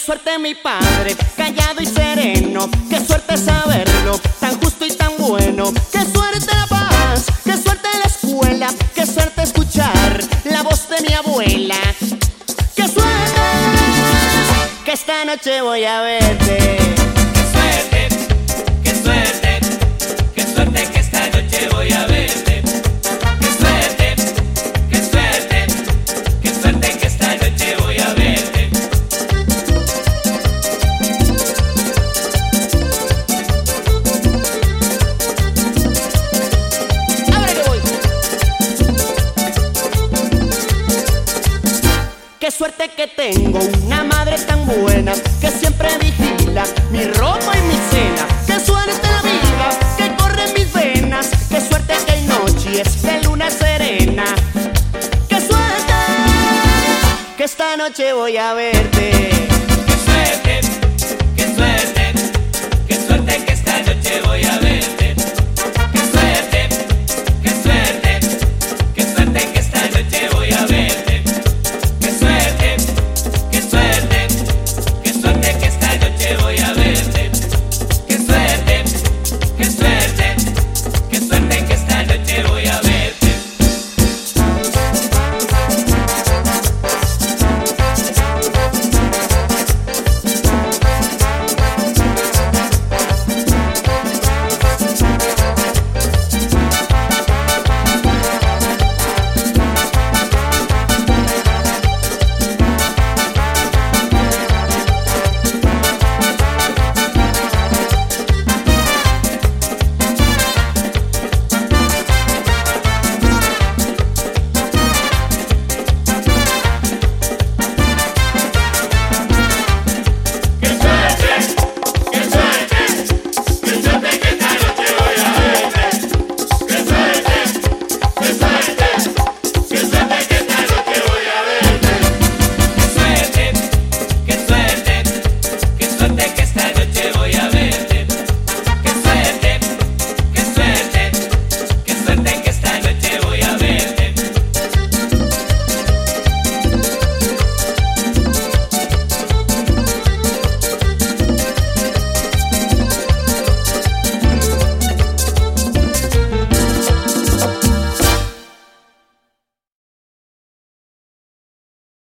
suerte mi padre, callado y sereno. Qué suerte saberlo, tan justo y tan bueno. Qué suerte la paz, qué suerte la escuela. Qué suerte escuchar la voz de mi abuela. Qué suerte que esta noche voy a verte. Que tengo una madre tan buena que siempre vigila mi ropa y mi cena. Qué suerte la vida que corre mis venas. Qué suerte que hay noches de luna serena. Qué suerte que esta noche voy a verte.